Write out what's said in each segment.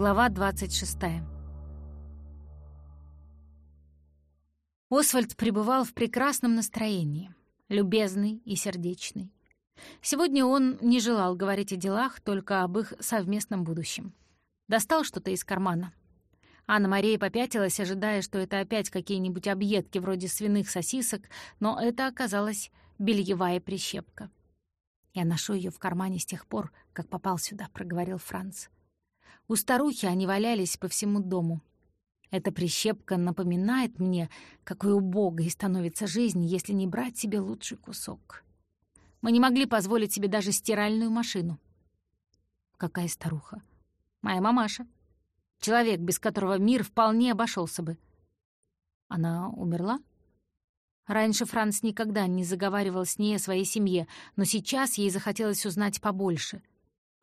Глава 26. Освальд пребывал в прекрасном настроении, любезный и сердечный. Сегодня он не желал говорить о делах, только об их совместном будущем. Достал что-то из кармана. Анна-Мария попятилась, ожидая, что это опять какие-нибудь объедки вроде свиных сосисок, но это оказалась бельевая прищепка. «Я ношу ее в кармане с тех пор, как попал сюда», — проговорил Франц. У старухи они валялись по всему дому. Эта прищепка напоминает мне, какой убогой становится жизнь, если не брать себе лучший кусок. Мы не могли позволить себе даже стиральную машину. Какая старуха? Моя мамаша. Человек, без которого мир вполне обошелся бы. Она умерла? Раньше Франц никогда не заговаривал с ней о своей семье, но сейчас ей захотелось узнать побольше.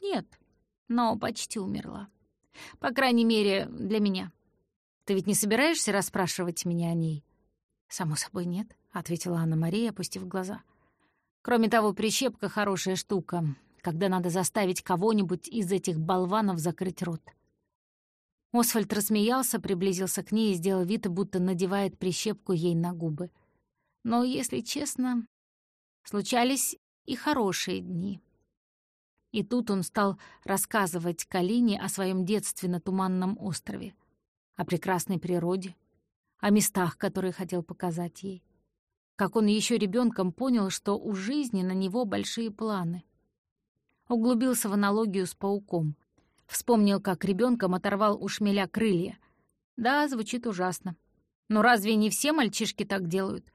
Нет, но почти умерла. По крайней мере, для меня. Ты ведь не собираешься расспрашивать меня о ней?» «Само собой, нет», — ответила Анна-Мария, опустив глаза. «Кроме того, прищепка — хорошая штука, когда надо заставить кого-нибудь из этих болванов закрыть рот». Освальд рассмеялся, приблизился к ней и сделал вид, будто надевает прищепку ей на губы. Но, если честно, случались и хорошие дни. И тут он стал рассказывать Калине о своем детстве на Туманном острове, о прекрасной природе, о местах, которые хотел показать ей. Как он еще ребенком понял, что у жизни на него большие планы. Углубился в аналогию с пауком. Вспомнил, как ребенком оторвал у шмеля крылья. Да, звучит ужасно. Но разве не все мальчишки так делают?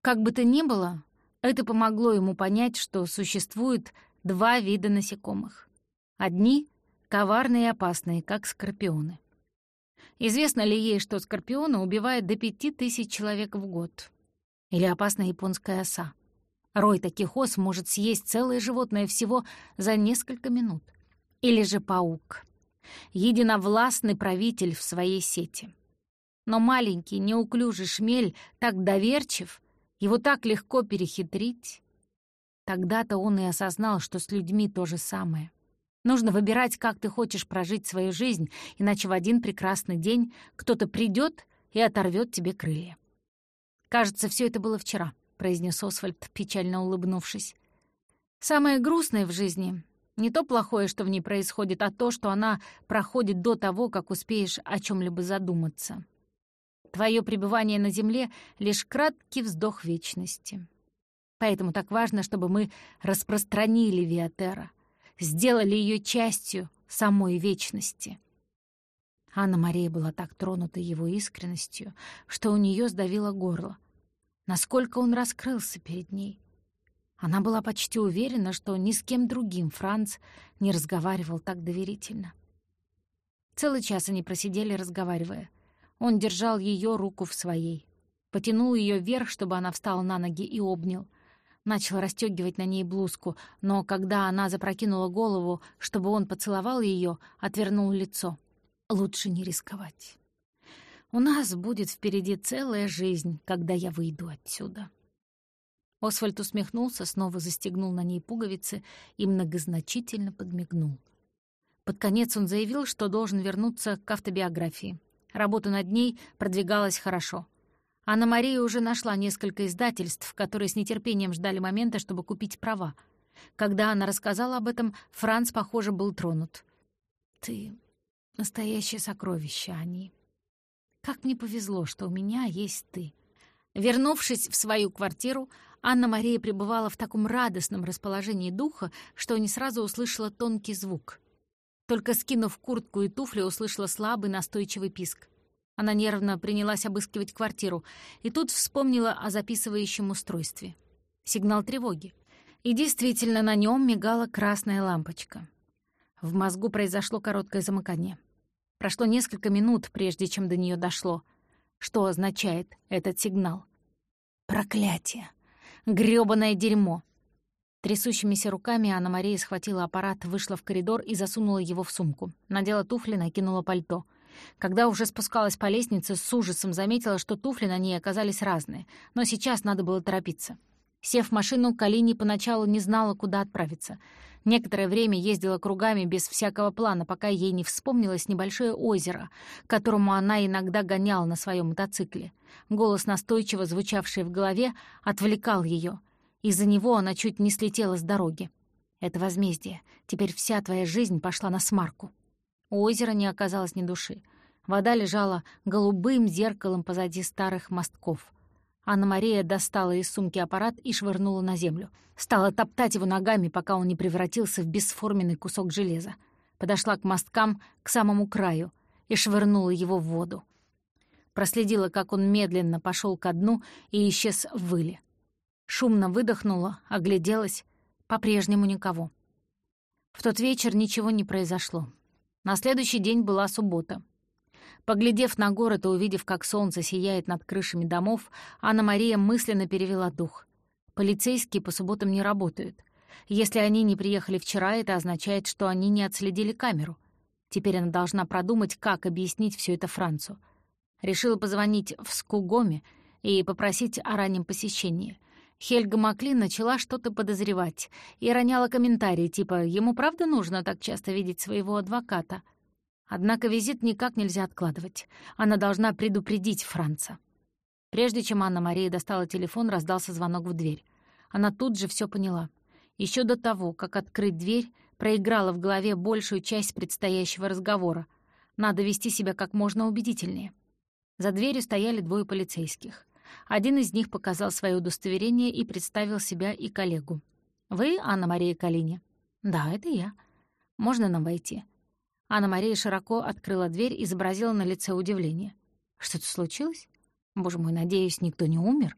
Как бы то ни было, это помогло ему понять, что существует два вида насекомых. Одни — коварные и опасные, как скорпионы. Известно ли ей, что скорпионы убивают до пяти тысяч человек в год? Или опасная японская оса? Рой таких ос может съесть целое животное всего за несколько минут. Или же паук. Единовластный правитель в своей сети. Но маленький, неуклюжий шмель так доверчив, его так легко перехитрить. Тогда-то он и осознал, что с людьми то же самое. Нужно выбирать, как ты хочешь прожить свою жизнь, иначе в один прекрасный день кто-то придет и оторвет тебе крылья. «Кажется, все это было вчера», — произнес Освальд, печально улыбнувшись. «Самое грустное в жизни — не то плохое, что в ней происходит, а то, что она проходит до того, как успеешь о чем либо задуматься. Твое пребывание на земле — лишь краткий вздох вечности». Поэтому так важно, чтобы мы распространили Виатера, сделали ее частью самой вечности. Анна-Мария была так тронута его искренностью, что у нее сдавило горло. Насколько он раскрылся перед ней. Она была почти уверена, что ни с кем другим Франц не разговаривал так доверительно. Целый час они просидели, разговаривая. Он держал ее руку в своей, потянул ее вверх, чтобы она встала на ноги и обнял — начал расстегивать на ней блузку, но когда она запрокинула голову, чтобы он поцеловал ее, отвернул лицо. «Лучше не рисковать. У нас будет впереди целая жизнь, когда я выйду отсюда». Освальд усмехнулся, снова застегнул на ней пуговицы и многозначительно подмигнул. Под конец он заявил, что должен вернуться к автобиографии. Работа над ней продвигалась хорошо — Анна-Мария уже нашла несколько издательств, которые с нетерпением ждали момента, чтобы купить права. Когда она рассказала об этом, Франц, похоже, был тронут. «Ты — настоящее сокровище, Ани. Как мне повезло, что у меня есть ты». Вернувшись в свою квартиру, Анна-Мария пребывала в таком радостном расположении духа, что не сразу услышала тонкий звук. Только скинув куртку и туфли, услышала слабый настойчивый писк. Она нервно принялась обыскивать квартиру и тут вспомнила о записывающем устройстве. Сигнал тревоги. И действительно, на нем мигала красная лампочка. В мозгу произошло короткое замыкание. Прошло несколько минут, прежде чем до нее дошло. Что означает этот сигнал? Проклятие! грёбаное дерьмо! Трясущимися руками Анна-Мария схватила аппарат, вышла в коридор и засунула его в сумку. Надела туфли, накинула пальто — когда уже спускалась по лестнице, с ужасом заметила, что туфли на ней оказались разные, но сейчас надо было торопиться. Сев в машину, Калини поначалу не знала, куда отправиться. Некоторое время ездила кругами без всякого плана, пока ей не вспомнилось небольшое озеро, которому она иногда гоняла на своем мотоцикле. Голос, настойчиво звучавший в голове, отвлекал ее. Из-за него она чуть не слетела с дороги. Это возмездие. Теперь вся твоя жизнь пошла на смарку. У озера не оказалось ни души. Вода лежала голубым зеркалом позади старых мостков. Анна-Мария достала из сумки аппарат и швырнула на землю. Стала топтать его ногами, пока он не превратился в бесформенный кусок железа. Подошла к мосткам, к самому краю, и швырнула его в воду. Проследила, как он медленно пошел ко дну и исчез в выле. Шумно выдохнула, огляделась. По-прежнему никого. В тот вечер ничего не произошло. На следующий день была суббота. Поглядев на город и увидев, как солнце сияет над крышами домов, Анна-Мария мысленно перевела дух. Полицейские по субботам не работают. Если они не приехали вчера, это означает, что они не отследили камеру. Теперь она должна продумать, как объяснить все это Францу. Решила позвонить в Скугоме и попросить о раннем посещении. Хельга Маклин начала что-то подозревать и роняла комментарии типа «Ему правда нужно так часто видеть своего адвоката?» Однако визит никак нельзя откладывать. Она должна предупредить Франца. Прежде чем Анна-Мария достала телефон, раздался звонок в дверь. Она тут же все поняла. Еще до того, как открыть дверь, проиграла в голове большую часть предстоящего разговора. Надо вести себя как можно убедительнее. За дверью стояли двое полицейских. Один из них показал свое удостоверение и представил себя и коллегу. «Вы Анна-Мария Калини?» «Да, это я. Можно нам войти?» Анна-Мария широко открыла дверь и изобразила на лице удивление. «Что-то случилось? Боже мой, надеюсь, никто не умер?»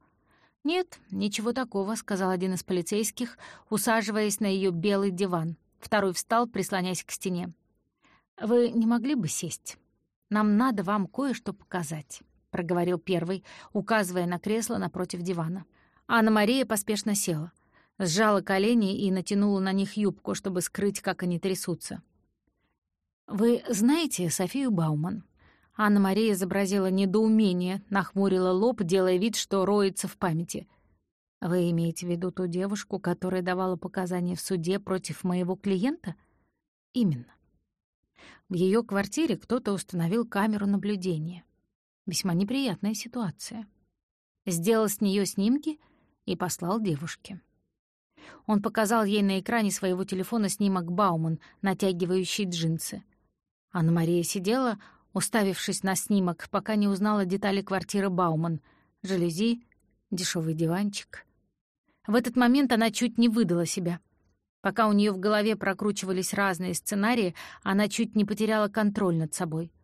«Нет, ничего такого», — сказал один из полицейских, усаживаясь на ее белый диван. Второй встал, прислоняясь к стене. «Вы не могли бы сесть? Нам надо вам кое-что показать» проговорил первый, указывая на кресло напротив дивана. Анна-Мария поспешно села, сжала колени и натянула на них юбку, чтобы скрыть, как они трясутся. «Вы знаете Софию Бауман?» Анна-Мария изобразила недоумение, нахмурила лоб, делая вид, что роется в памяти. «Вы имеете в виду ту девушку, которая давала показания в суде против моего клиента?» «Именно. В ее квартире кто-то установил камеру наблюдения. Весьма неприятная ситуация. Сделал с нее снимки и послал девушке. Он показал ей на экране своего телефона снимок Бауман, натягивающий джинсы. Анна-Мария сидела, уставившись на снимок, пока не узнала детали квартиры Бауман. Жалюзи, дешевый диванчик. В этот момент она чуть не выдала себя. Пока у нее в голове прокручивались разные сценарии, она чуть не потеряла контроль над собой —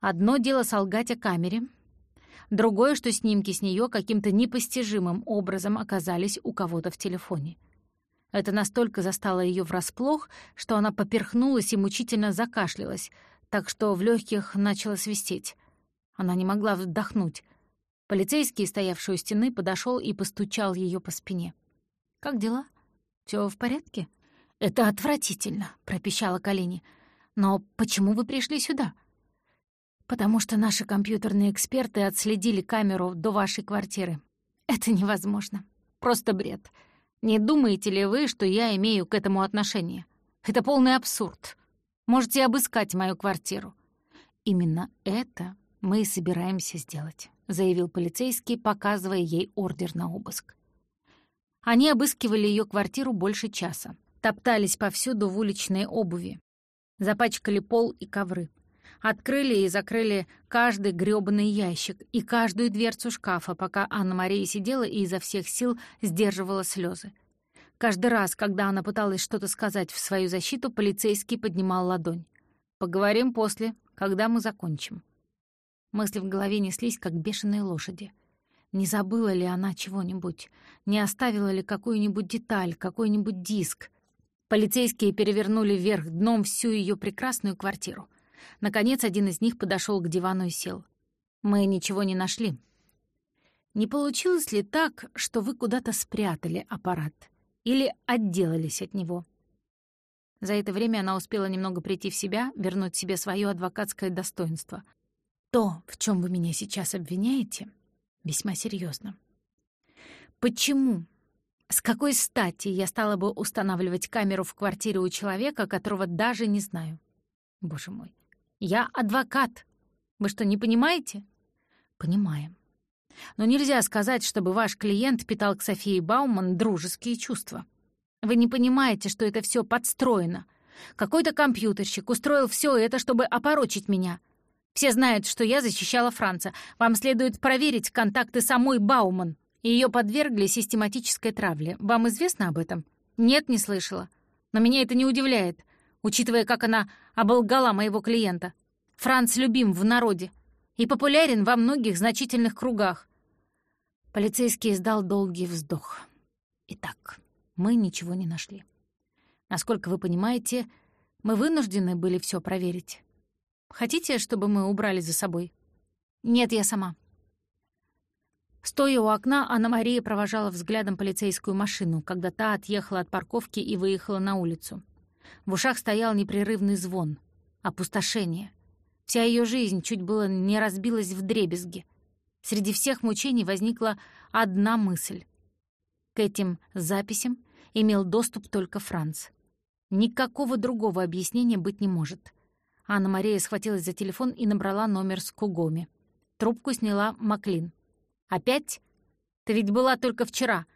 Одно дело солгать о камере, другое, что снимки с нее каким-то непостижимым образом оказались у кого-то в телефоне. Это настолько застало ее врасплох, что она поперхнулась и мучительно закашлялась, так что в легких начало свистеть. Она не могла вдохнуть. Полицейский, стоявший у стены, подошел и постучал ее по спине. «Как дела? Все в порядке?» «Это отвратительно», — пропищала Калини. «Но почему вы пришли сюда?» Потому что наши компьютерные эксперты отследили камеру до вашей квартиры. Это невозможно. Просто бред. Не думаете ли вы, что я имею к этому отношение? Это полный абсурд. Можете обыскать мою квартиру. Именно это мы и собираемся сделать, заявил полицейский, показывая ей ордер на обыск. Они обыскивали ее квартиру больше часа, топтались повсюду в уличной обуви, запачкали пол и ковры. Открыли и закрыли каждый грёбаный ящик и каждую дверцу шкафа, пока Анна-Мария сидела и изо всех сил сдерживала слезы. Каждый раз, когда она пыталась что-то сказать в свою защиту, полицейский поднимал ладонь. «Поговорим после, когда мы закончим». Мысли в голове неслись, как бешеные лошади. Не забыла ли она чего-нибудь? Не оставила ли какую-нибудь деталь, какой-нибудь диск? Полицейские перевернули вверх дном всю ее прекрасную квартиру — Наконец, один из них подошел к дивану и сел. «Мы ничего не нашли». «Не получилось ли так, что вы куда-то спрятали аппарат? Или отделались от него?» За это время она успела немного прийти в себя, вернуть себе свое адвокатское достоинство. «То, в чем вы меня сейчас обвиняете, весьма серьезно. Почему? С какой стати я стала бы устанавливать камеру в квартире у человека, которого даже не знаю? Боже мой, я адвокат. Вы что, не понимаете? Понимаем. Но нельзя сказать, чтобы ваш клиент питал к Софии Бауман дружеские чувства. Вы не понимаете, что это все подстроено. Какой-то компьютерщик устроил все это, чтобы опорочить меня. Все знают, что я защищала Франца. Вам следует проверить контакты самой Бауман. Ее подвергли систематической травле. Вам известно об этом? Нет, не слышала. Но меня это не удивляет, учитывая, как она оболгала моего клиента. Франц любим в народе и популярен во многих значительных кругах. Полицейский издал долгий вздох. Итак, мы ничего не нашли. Насколько вы понимаете, мы вынуждены были все проверить. Хотите, чтобы мы убрали за собой? Нет, я сама. Стоя у окна, Анна-Мария провожала взглядом полицейскую машину, когда та отъехала от парковки и выехала на улицу. В ушах стоял непрерывный звон. Опустошение. Вся ее жизнь чуть было не разбилась в дребезги. Среди всех мучений возникла одна мысль. К этим записям имел доступ только Франц. Никакого другого объяснения быть не может. Анна-Мария схватилась за телефон и набрала номер с Кугоми. Трубку сняла Маклин. «Опять? Ты ведь была только вчера».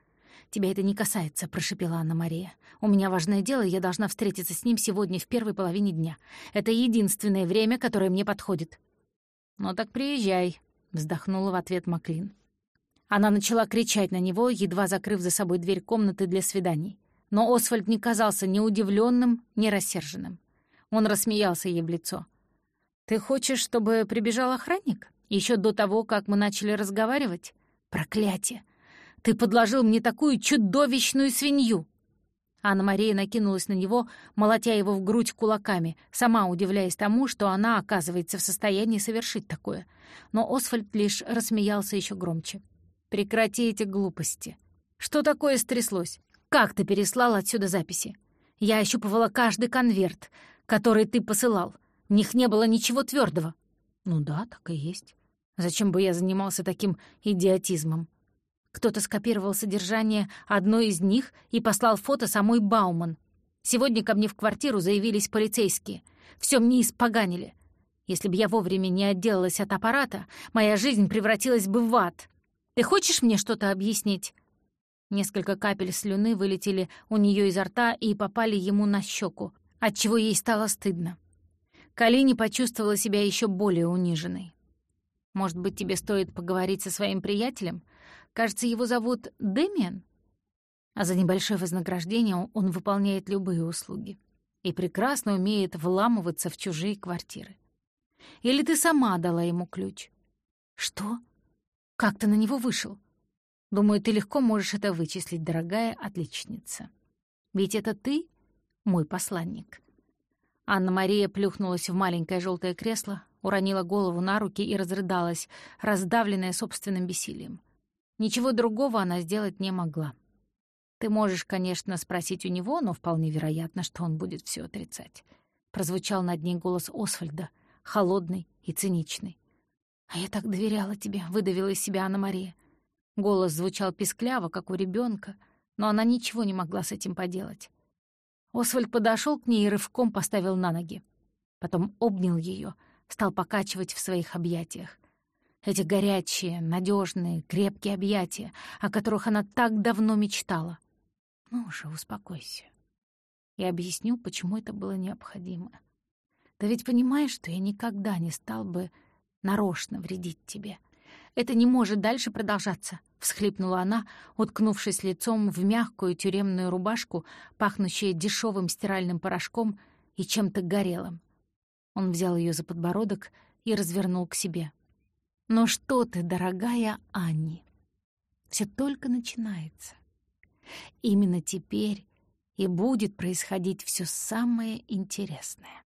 «Тебя это не касается», — прошипела Анна-Мария. «У меня важное дело, я должна встретиться с ним сегодня в первой половине дня. Это единственное время, которое мне подходит». «Ну так приезжай», — вздохнула в ответ Маклин. Она начала кричать на него, едва закрыв за собой дверь комнаты для свиданий. Но Освальд не казался ни удивленным, ни рассерженным. Он рассмеялся ей в лицо. «Ты хочешь, чтобы прибежал охранник? Еще до того, как мы начали разговаривать? Проклятие! Ты подложил мне такую чудовищную свинью!» Анна-Мария накинулась на него, молотя его в грудь кулаками, сама удивляясь тому, что она оказывается в состоянии совершить такое. Но Освальд лишь рассмеялся еще громче. «Прекрати эти глупости. Что такое стряслось? Как ты переслал отсюда записи? Я ощупывала каждый конверт, который ты посылал. В них не было ничего твердого. Ну да, так и есть. Зачем бы я занимался таким идиотизмом? Кто-то скопировал содержание одной из них и послал фото самой Бауман. Сегодня ко мне в квартиру заявились полицейские. Все мне испоганили. Если бы я вовремя не отделалась от аппарата, моя жизнь превратилась бы в ад. Ты хочешь мне что-то объяснить?» Несколько капель слюны вылетели у нее изо рта и попали ему на щеку, отчего ей стало стыдно. Калини почувствовала себя еще более униженной. «Может быть, тебе стоит поговорить со своим приятелем? Кажется, его зовут Дэмиан?» А за небольшое вознаграждение он выполняет любые услуги и прекрасно умеет вламываться в чужие квартиры. Или ты сама дала ему ключ? Что? Как ты на него вышел? Думаю, ты легко можешь это вычислить, дорогая отличница. Ведь это ты мой посланник. Анна-Мария плюхнулась в маленькое желтое кресло, уронила голову на руки и разрыдалась, раздавленная собственным бессилием. Ничего другого она сделать не могла. Ты можешь, конечно, спросить у него, но вполне вероятно, что он будет все отрицать. Прозвучал над ней голос Освальда, холодный и циничный. «А я так доверяла тебе», — выдавила из себя Анна-Мария. Голос звучал пискляво, как у ребенка, но она ничего не могла с этим поделать. Освальд подошел к ней и рывком поставил на ноги. Потом обнял ее, стал покачивать в своих объятиях. Эти горячие, надежные, крепкие объятия, о которых она так давно мечтала. Ну уже успокойся. Я объясню, почему это было необходимо. Ты ведь понимаешь, что я никогда не стал бы нарочно вредить тебе. Это не может дальше продолжаться всхлипнула она, уткнувшись лицом в мягкую тюремную рубашку, пахнущую дешевым стиральным порошком и чем-то горелым. Он взял ее за подбородок и развернул к себе. «Ну что ты, дорогая Анни, все только начинается. Именно теперь и будет происходить все самое интересное».